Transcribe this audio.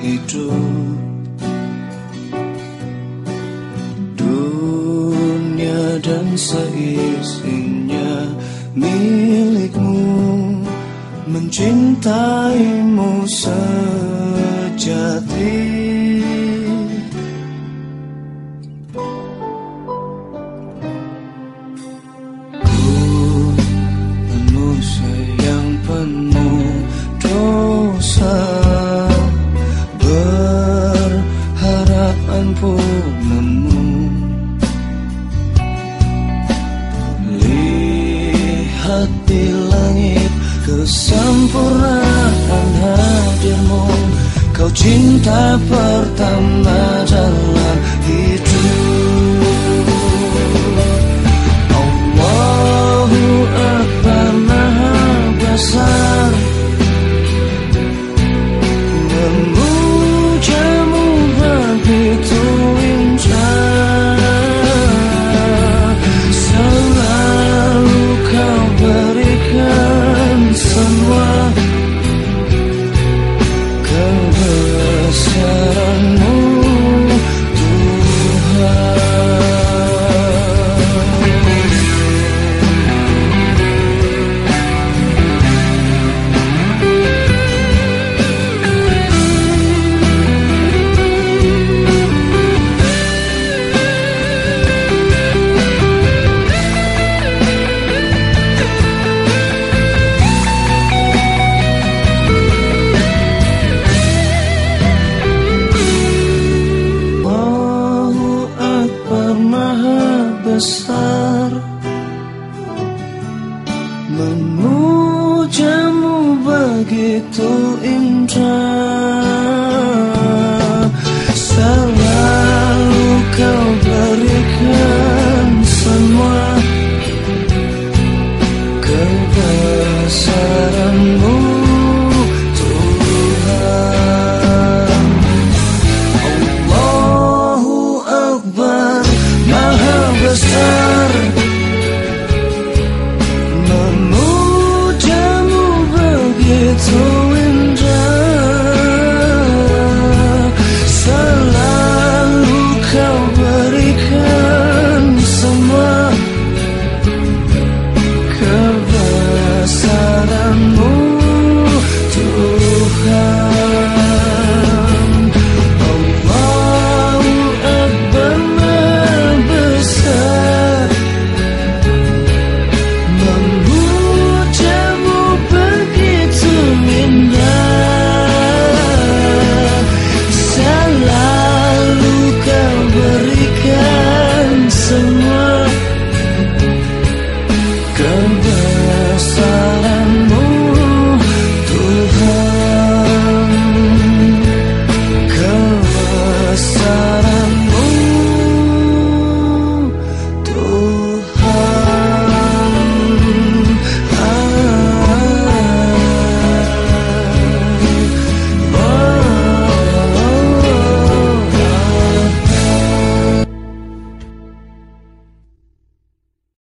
hidup. Dunia dan seisinya milikmu Mencintaimu sejati di langit Kesempurnaan hadirmu. Kau cinta pertama dalam hidup Allahu Akbar Maha Besar. Memujamu itu imam